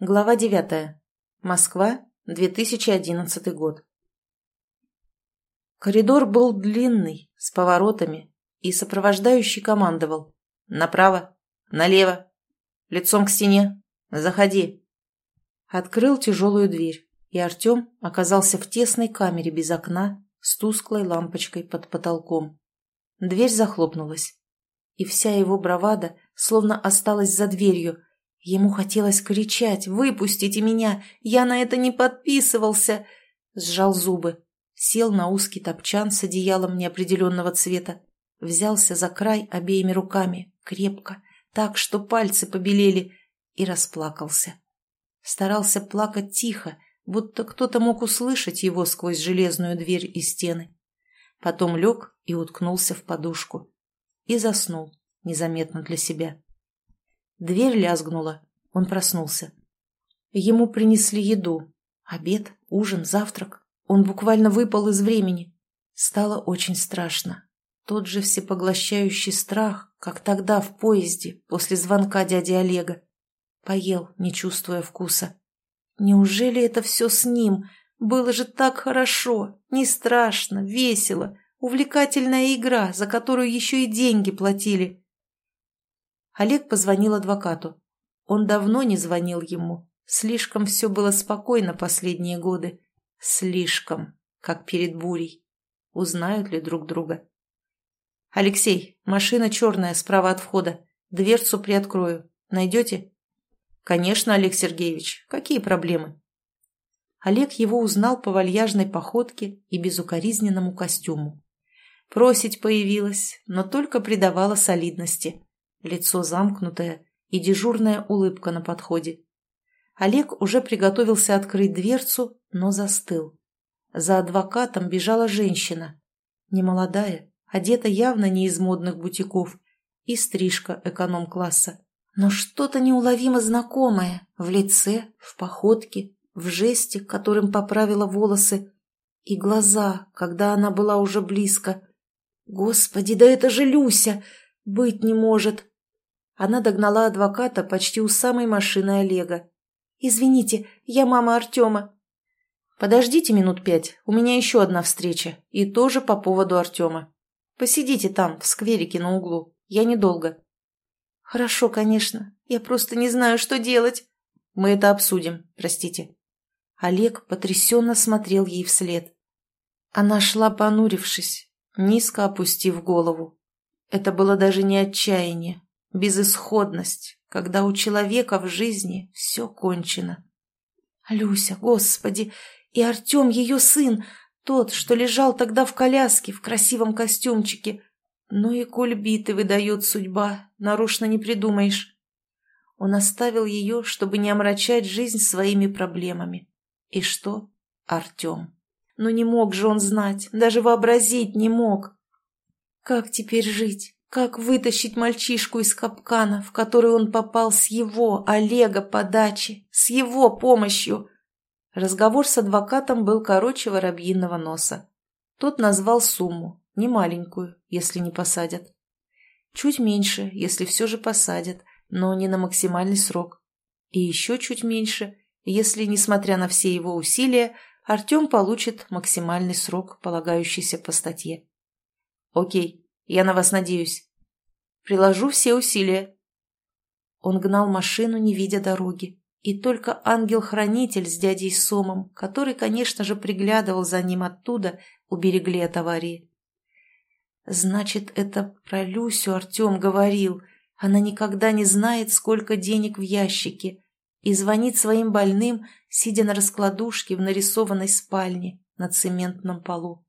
Глава 9. Москва, 2011 год. Коридор был длинный, с поворотами, и сопровождающий командовал. «Направо, налево, лицом к стене, заходи». Открыл тяжелую дверь, и Артем оказался в тесной камере без окна с тусклой лампочкой под потолком. Дверь захлопнулась, и вся его бравада словно осталась за дверью – Ему хотелось кричать «Выпустите меня! Я на это не подписывался!» Сжал зубы, сел на узкий топчан с одеялом неопределенного цвета, взялся за край обеими руками, крепко, так, что пальцы побелели, и расплакался. Старался плакать тихо, будто кто-то мог услышать его сквозь железную дверь и стены. Потом лег и уткнулся в подушку. И заснул, незаметно для себя. Дверь лязгнула. Он проснулся. Ему принесли еду. Обед, ужин, завтрак. Он буквально выпал из времени. Стало очень страшно. Тот же всепоглощающий страх, как тогда в поезде, после звонка дяди Олега. Поел, не чувствуя вкуса. Неужели это все с ним? Было же так хорошо, не страшно, весело, увлекательная игра, за которую еще и деньги платили. Олег позвонил адвокату. Он давно не звонил ему. Слишком все было спокойно последние годы. Слишком, как перед бурей. Узнают ли друг друга? «Алексей, машина черная справа от входа. Дверцу приоткрою. Найдете?» «Конечно, Олег Сергеевич. Какие проблемы?» Олег его узнал по вальяжной походке и безукоризненному костюму. Просить появилась, но только придавала солидности лицо замкнутое и дежурная улыбка на подходе. Олег уже приготовился открыть дверцу, но застыл. За адвокатом бежала женщина. Немолодая, одета явно не из модных бутиков, и стрижка эконом-класса. Но что-то неуловимо знакомое в лице, в походке, в жесте, которым поправила волосы, и глаза, когда она была уже близко. «Господи, да это же Люся! Быть не может!» Она догнала адвоката почти у самой машины Олега. «Извините, я мама Артема». «Подождите минут пять, у меня еще одна встреча, и тоже по поводу Артема. Посидите там, в скверике на углу, я недолго». «Хорошо, конечно, я просто не знаю, что делать». «Мы это обсудим, простите». Олег потрясенно смотрел ей вслед. Она шла понурившись, низко опустив голову. Это было даже не отчаяние, безысходность, когда у человека в жизни все кончено. Люся, господи, и Артем ее сын, тот, что лежал тогда в коляске в красивом костюмчике. Ну и кульбиты выдает судьба, нарочно не придумаешь. Он оставил ее, чтобы не омрачать жизнь своими проблемами. И что? Артем. Но не мог же он знать, даже вообразить не мог. Как теперь жить? Как вытащить мальчишку из капкана, в который он попал с его, Олега, подачи, с его помощью? Разговор с адвокатом был короче воробьиного носа. Тот назвал сумму, не маленькую, если не посадят. Чуть меньше, если все же посадят, но не на максимальный срок. И еще чуть меньше, если, несмотря на все его усилия, Артем получит максимальный срок, полагающийся по статье. Окей, я на вас надеюсь. Приложу все усилия. Он гнал машину, не видя дороги. И только ангел-хранитель с дядей Сомом, который, конечно же, приглядывал за ним оттуда, уберегли от аварии. Значит, это про Люсю Артем говорил. Она никогда не знает, сколько денег в ящике, и звонит своим больным, сидя на раскладушке в нарисованной спальне на цементном полу.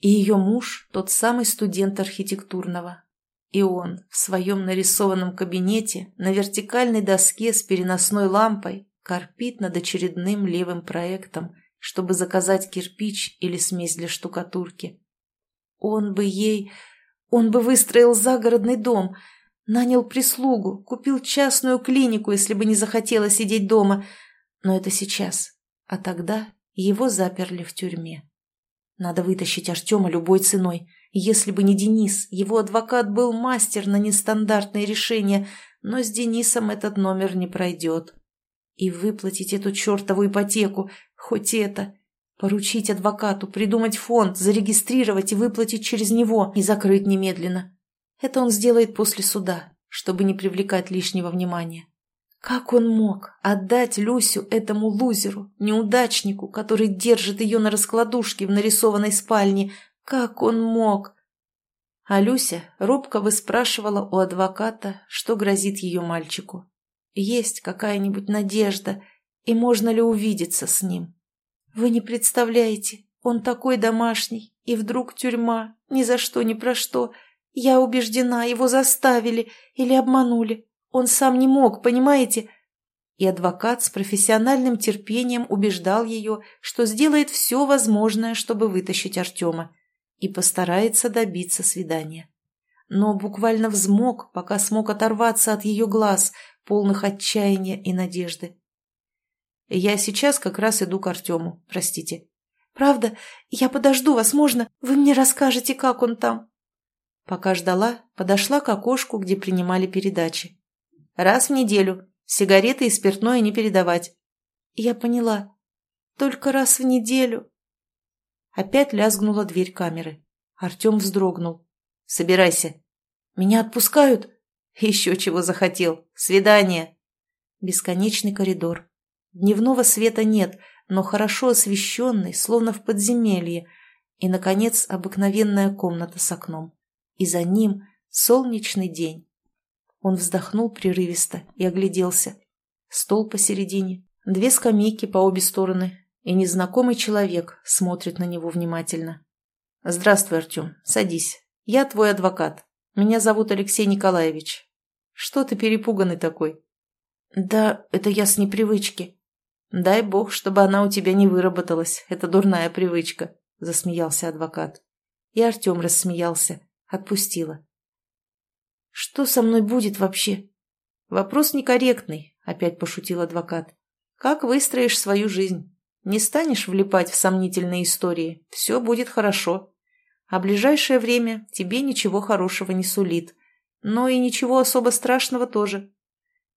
И ее муж – тот самый студент архитектурного. И он в своем нарисованном кабинете на вертикальной доске с переносной лампой корпит над очередным левым проектом, чтобы заказать кирпич или смесь для штукатурки. Он бы ей... Он бы выстроил загородный дом, нанял прислугу, купил частную клинику, если бы не захотела сидеть дома. Но это сейчас. А тогда его заперли в тюрьме. Надо вытащить Артема любой ценой. Если бы не Денис, его адвокат был мастер на нестандартные решения, но с Денисом этот номер не пройдет. И выплатить эту чертову ипотеку, хоть это. Поручить адвокату, придумать фонд, зарегистрировать и выплатить через него, и закрыть немедленно. Это он сделает после суда, чтобы не привлекать лишнего внимания. Как он мог отдать Люсю этому лузеру, неудачнику, который держит ее на раскладушке в нарисованной спальне? Как он мог? А Люся робко выспрашивала у адвоката, что грозит ее мальчику. Есть какая-нибудь надежда, и можно ли увидеться с ним? Вы не представляете, он такой домашний, и вдруг тюрьма, ни за что, ни про что. Я убеждена, его заставили или обманули. Он сам не мог, понимаете? И адвокат с профессиональным терпением убеждал ее, что сделает все возможное, чтобы вытащить Артема, и постарается добиться свидания. Но буквально взмок, пока смог оторваться от ее глаз, полных отчаяния и надежды. Я сейчас как раз иду к Артему, простите. Правда? Я подожду вас, можно? Вы мне расскажете, как он там. Пока ждала, подошла к окошку, где принимали передачи. Раз в неделю. Сигареты и спиртное не передавать. Я поняла. Только раз в неделю. Опять лязгнула дверь камеры. Артем вздрогнул. Собирайся. Меня отпускают? Еще чего захотел. Свидание. Бесконечный коридор. Дневного света нет, но хорошо освещенный, словно в подземелье. И, наконец, обыкновенная комната с окном. И за ним солнечный день. Он вздохнул прерывисто и огляделся. Стол посередине, две скамейки по обе стороны, и незнакомый человек смотрит на него внимательно. «Здравствуй, Артем. Садись. Я твой адвокат. Меня зовут Алексей Николаевич. Что ты перепуганный такой?» «Да, это я с непривычки», «Дай бог, чтобы она у тебя не выработалась. Это дурная привычка», — засмеялся адвокат. И Артем рассмеялся. Отпустила. «Что со мной будет вообще?» «Вопрос некорректный», — опять пошутил адвокат. «Как выстроишь свою жизнь? Не станешь влипать в сомнительные истории. Все будет хорошо. А ближайшее время тебе ничего хорошего не сулит. Но и ничего особо страшного тоже.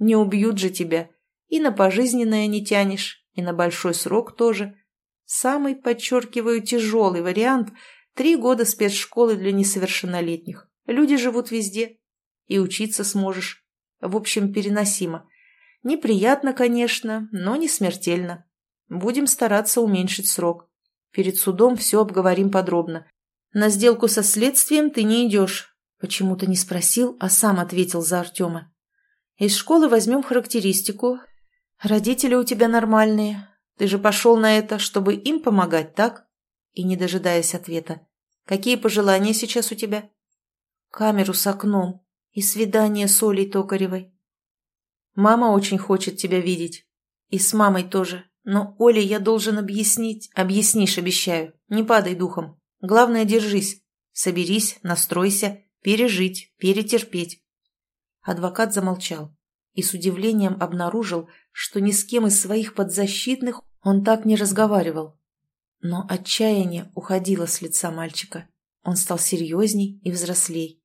Не убьют же тебя, и на пожизненное не тянешь, и на большой срок тоже. Самый, подчеркиваю, тяжелый вариант – три года спецшколы для несовершеннолетних. Люди живут везде. И учиться сможешь. В общем, переносимо. Неприятно, конечно, но не смертельно. Будем стараться уменьшить срок. Перед судом все обговорим подробно. На сделку со следствием ты не идешь. Почему-то не спросил, а сам ответил за Артема. Из школы возьмем характеристику, «Родители у тебя нормальные. Ты же пошел на это, чтобы им помогать, так?» И, не дожидаясь ответа, «Какие пожелания сейчас у тебя?» «Камеру с окном и свидание с Олей Токаревой». «Мама очень хочет тебя видеть. И с мамой тоже. Но Оле я должен объяснить. Объяснишь, обещаю. Не падай духом. Главное, держись. Соберись, настройся, пережить, перетерпеть». Адвокат замолчал и с удивлением обнаружил, что ни с кем из своих подзащитных он так не разговаривал. Но отчаяние уходило с лица мальчика. Он стал серьезней и взрослей.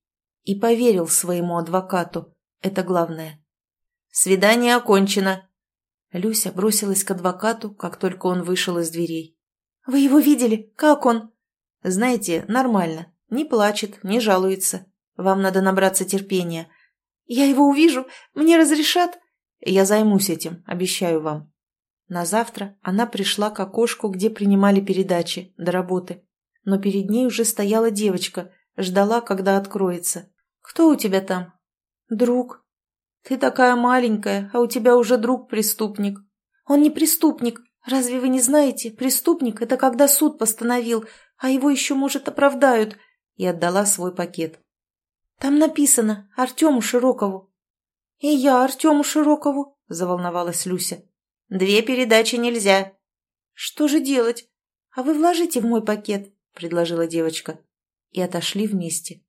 И поверил своему адвокату. Это главное. «Свидание окончено!» Люся бросилась к адвокату, как только он вышел из дверей. «Вы его видели? Как он?» «Знаете, нормально. Не плачет, не жалуется. Вам надо набраться терпения. Я его увижу? Мне разрешат?» Я займусь этим, обещаю вам. На завтра она пришла к окошку, где принимали передачи, до работы. Но перед ней уже стояла девочка, ждала, когда откроется. «Кто у тебя там?» «Друг». «Ты такая маленькая, а у тебя уже друг-преступник». «Он не преступник. Разве вы не знаете? Преступник – это когда суд постановил, а его еще, может, оправдают». И отдала свой пакет. «Там написано Артему Широкову». «И я Артему Широкову», – заволновалась Люся. «Две передачи нельзя». «Что же делать? А вы вложите в мой пакет», – предложила девочка. И отошли вместе.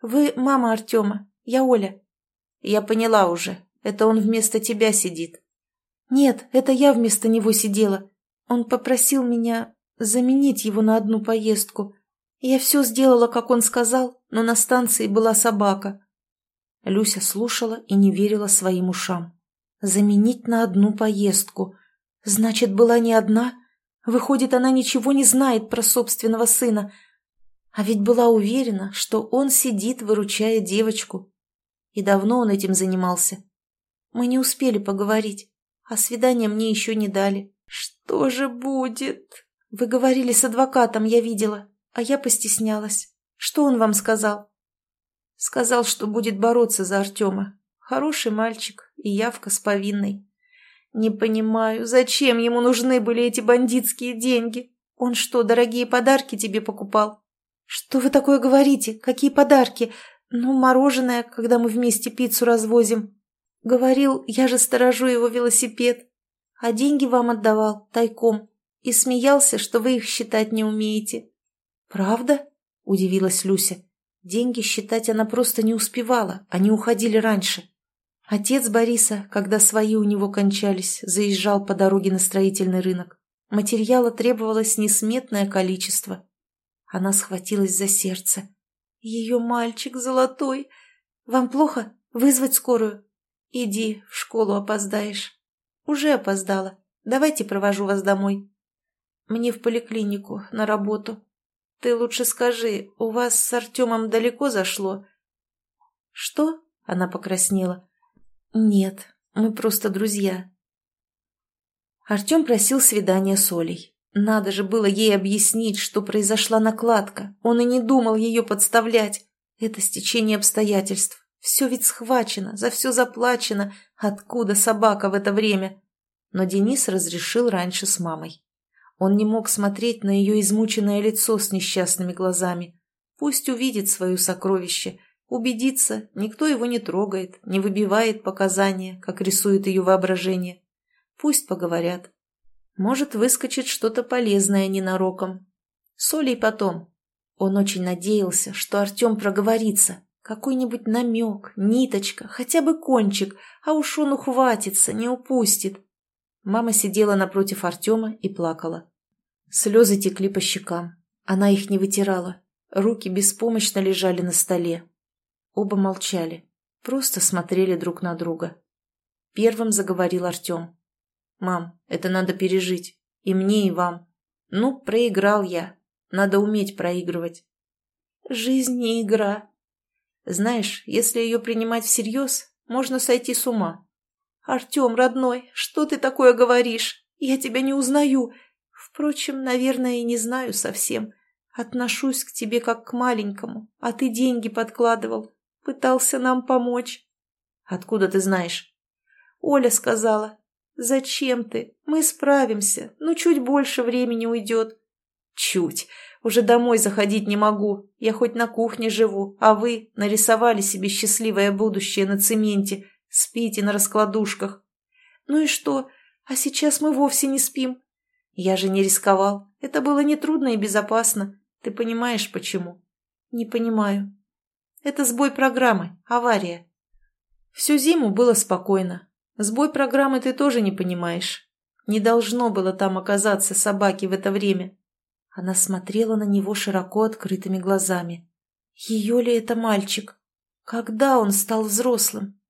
«Вы мама Артема, я Оля». «Я поняла уже, это он вместо тебя сидит». «Нет, это я вместо него сидела. Он попросил меня заменить его на одну поездку. Я все сделала, как он сказал, но на станции была собака. Люся слушала и не верила своим ушам. Заменить на одну поездку. Значит, была не одна? Выходит, она ничего не знает про собственного сына. А ведь была уверена, что он сидит, выручая девочку. И давно он этим занимался. Мы не успели поговорить, а свидания мне еще не дали. Что же будет? Вы говорили с адвокатом, я видела, а я постеснялась. Что он вам сказал? Сказал, что будет бороться за Артема. Хороший мальчик и явка с повинной. Не понимаю, зачем ему нужны были эти бандитские деньги? Он что, дорогие подарки тебе покупал? Что вы такое говорите? Какие подарки? Ну, мороженое, когда мы вместе пиццу развозим. Говорил, я же сторожу его велосипед. А деньги вам отдавал тайком. И смеялся, что вы их считать не умеете. Правда? Удивилась Люся. Деньги считать она просто не успевала, они уходили раньше. Отец Бориса, когда свои у него кончались, заезжал по дороге на строительный рынок. Материала требовалось несметное количество. Она схватилась за сердце. «Ее мальчик золотой! Вам плохо? Вызвать скорую? Иди, в школу опоздаешь». «Уже опоздала. Давайте провожу вас домой». «Мне в поликлинику, на работу. Ты лучше скажи, у вас с Артемом далеко зашло?» «Что?» — она покраснела. «Нет, мы просто друзья». Артем просил свидания с Олей. Надо же было ей объяснить, что произошла накладка. Он и не думал ее подставлять. Это стечение обстоятельств. Все ведь схвачено, за все заплачено. Откуда собака в это время? Но Денис разрешил раньше с мамой. Он не мог смотреть на ее измученное лицо с несчастными глазами. Пусть увидит свое сокровище, убедится, никто его не трогает, не выбивает показания, как рисует ее воображение. Пусть поговорят. Может, выскочит что-то полезное ненароком. Солей потом. Он очень надеялся, что Артем проговорится. Какой-нибудь намек, ниточка, хотя бы кончик, а уж он ухватится, не упустит. Мама сидела напротив Артема и плакала. Слезы текли по щекам. Она их не вытирала. Руки беспомощно лежали на столе. Оба молчали, просто смотрели друг на друга. Первым заговорил Артем. «Мам, это надо пережить. И мне, и вам. Ну, проиграл я. Надо уметь проигрывать». «Жизнь не игра». «Знаешь, если ее принимать всерьез, можно сойти с ума». «Артем, родной, что ты такое говоришь? Я тебя не узнаю. Впрочем, наверное, и не знаю совсем. Отношусь к тебе как к маленькому, а ты деньги подкладывал. Пытался нам помочь». «Откуда ты знаешь?» «Оля сказала. «Зачем ты? Мы справимся. Ну, чуть больше времени уйдет». «Чуть. Уже домой заходить не могу. Я хоть на кухне живу, а вы нарисовали себе счастливое будущее на цементе. Спите на раскладушках». «Ну и что? А сейчас мы вовсе не спим». «Я же не рисковал. Это было нетрудно и безопасно. Ты понимаешь, почему?» «Не понимаю». «Это сбой программы. Авария». Всю зиму было спокойно. Сбой программы ты тоже не понимаешь. Не должно было там оказаться собаки в это время. Она смотрела на него широко открытыми глазами. Ее ли это мальчик? Когда он стал взрослым?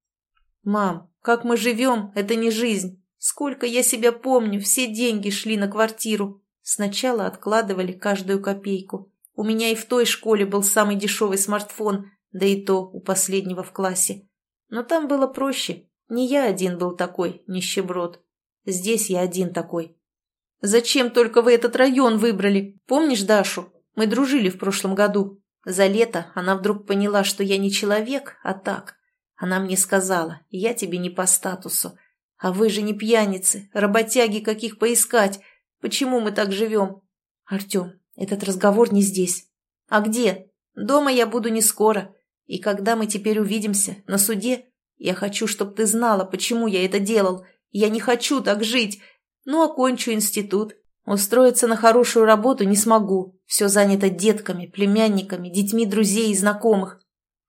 Мам, как мы живем, это не жизнь. Сколько я себя помню, все деньги шли на квартиру. Сначала откладывали каждую копейку. У меня и в той школе был самый дешевый смартфон, да и то у последнего в классе. Но там было проще. Не я один был такой, нищеброд. Здесь я один такой. Зачем только вы этот район выбрали? Помнишь Дашу? Мы дружили в прошлом году. За лето она вдруг поняла, что я не человек, а так. Она мне сказала, я тебе не по статусу. А вы же не пьяницы, работяги каких поискать. Почему мы так живем? Артем, этот разговор не здесь. А где? Дома я буду не скоро. И когда мы теперь увидимся? На суде? Я хочу, чтобы ты знала, почему я это делал. Я не хочу так жить. Ну, окончу институт. Устроиться на хорошую работу не смогу. Все занято детками, племянниками, детьми друзей и знакомых.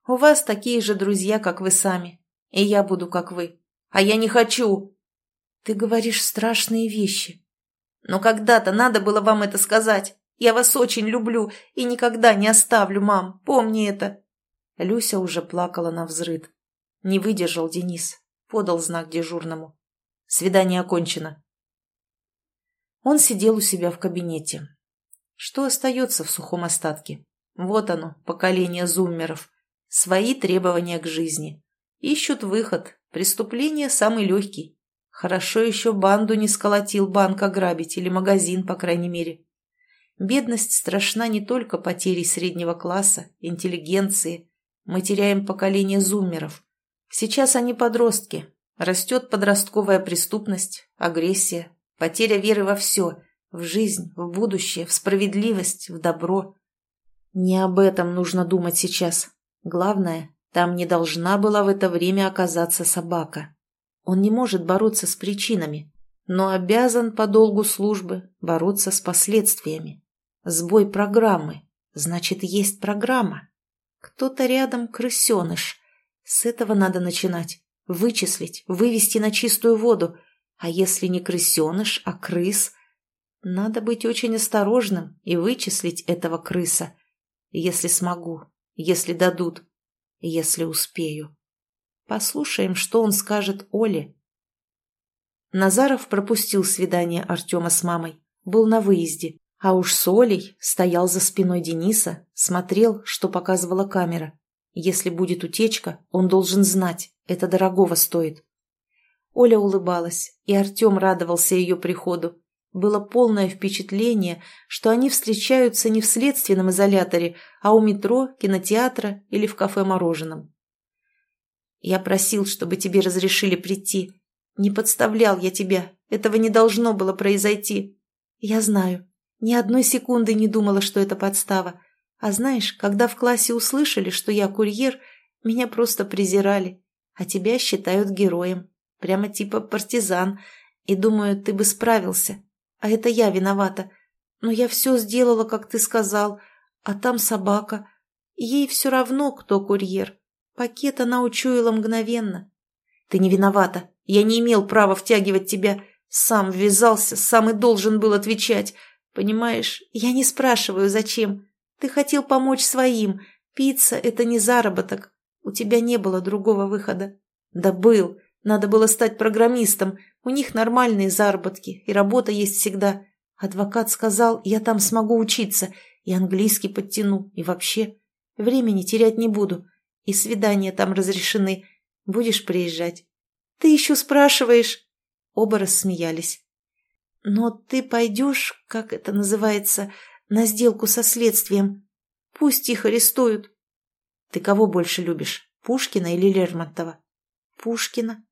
У вас такие же друзья, как вы сами. И я буду, как вы. А я не хочу. Ты говоришь страшные вещи. Но когда-то надо было вам это сказать. Я вас очень люблю и никогда не оставлю, мам. Помни это. Люся уже плакала на взрыд. Не выдержал Денис. подал знак дежурному. Свидание окончено. Он сидел у себя в кабинете. Что остается в сухом остатке? Вот оно, поколение зуммеров. Свои требования к жизни. Ищут выход. Преступление самый легкий. Хорошо еще банду не сколотил банк ограбить или магазин, по крайней мере. Бедность страшна не только потерей среднего класса, интеллигенции. Мы теряем поколение зуммеров. Сейчас они подростки. Растет подростковая преступность, агрессия, потеря веры во все, в жизнь, в будущее, в справедливость, в добро. Не об этом нужно думать сейчас. Главное, там не должна была в это время оказаться собака. Он не может бороться с причинами, но обязан по долгу службы бороться с последствиями. Сбой программы. Значит, есть программа. Кто-то рядом крысеныш. С этого надо начинать. Вычислить, вывести на чистую воду. А если не крысеныш, а крыс? Надо быть очень осторожным и вычислить этого крыса. Если смогу, если дадут, если успею. Послушаем, что он скажет Оле. Назаров пропустил свидание Артема с мамой. Был на выезде. А уж с Олей стоял за спиной Дениса, смотрел, что показывала камера. Если будет утечка, он должен знать, это дорогого стоит. Оля улыбалась, и Артем радовался ее приходу. Было полное впечатление, что они встречаются не в следственном изоляторе, а у метро, кинотеатра или в кафе-мороженом. «Я просил, чтобы тебе разрешили прийти. Не подставлял я тебя. Этого не должно было произойти. Я знаю. Ни одной секунды не думала, что это подстава. А знаешь, когда в классе услышали, что я курьер, меня просто презирали. А тебя считают героем. Прямо типа партизан. И думаю, ты бы справился. А это я виновата. Но я все сделала, как ты сказал. А там собака. Ей все равно, кто курьер. Пакет она учуяла мгновенно. Ты не виновата. Я не имел права втягивать тебя. Сам ввязался, сам и должен был отвечать. Понимаешь, я не спрашиваю, зачем. Ты хотел помочь своим. Пицца — это не заработок. У тебя не было другого выхода. Да был. Надо было стать программистом. У них нормальные заработки, и работа есть всегда. Адвокат сказал, я там смогу учиться, и английский подтяну, и вообще. Времени терять не буду. И свидания там разрешены. Будешь приезжать? Ты еще спрашиваешь? Оба рассмеялись. Но ты пойдешь, как это называется, на сделку со следствием. Пусть их арестуют. Ты кого больше любишь, Пушкина или Лермонтова? Пушкина.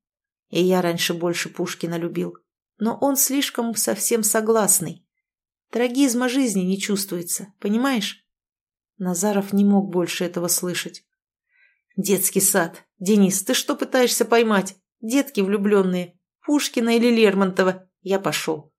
И я раньше больше Пушкина любил. Но он слишком совсем согласный. Трагизма жизни не чувствуется, понимаешь? Назаров не мог больше этого слышать. Детский сад. Денис, ты что пытаешься поймать? Детки влюбленные. Пушкина или Лермонтова. Я пошел.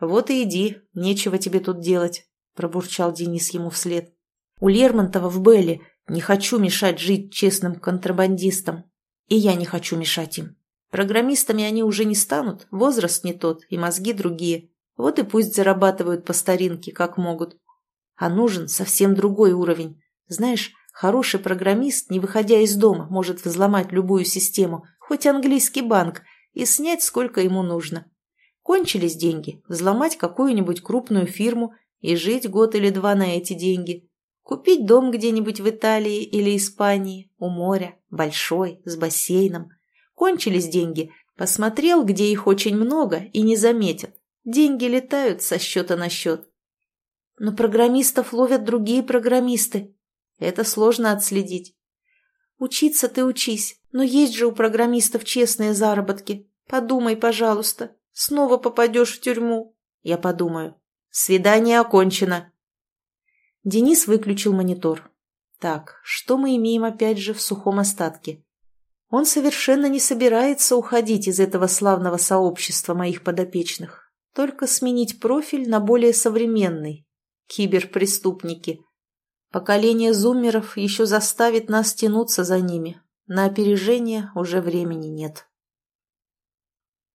Вот и иди, нечего тебе тут делать, пробурчал Денис ему вслед. У Лермонтова в Белле не хочу мешать жить честным контрабандистам. И я не хочу мешать им. Программистами они уже не станут, возраст не тот и мозги другие. Вот и пусть зарабатывают по старинке, как могут. А нужен совсем другой уровень. Знаешь, хороший программист, не выходя из дома, может взломать любую систему, хоть английский банк, и снять сколько ему нужно. Кончились деньги, взломать какую-нибудь крупную фирму и жить год или два на эти деньги. Купить дом где-нибудь в Италии или Испании, у моря, большой, с бассейном. Кончились деньги, посмотрел, где их очень много, и не заметят. Деньги летают со счета на счет. Но программистов ловят другие программисты. Это сложно отследить. Учиться ты учись, но есть же у программистов честные заработки. Подумай, пожалуйста. Снова попадешь в тюрьму. Я подумаю. Свидание окончено. Денис выключил монитор. Так, что мы имеем опять же в сухом остатке? Он совершенно не собирается уходить из этого славного сообщества моих подопечных. Только сменить профиль на более современный. Киберпреступники. Поколение зуммеров еще заставит нас тянуться за ними. На опережение уже времени нет.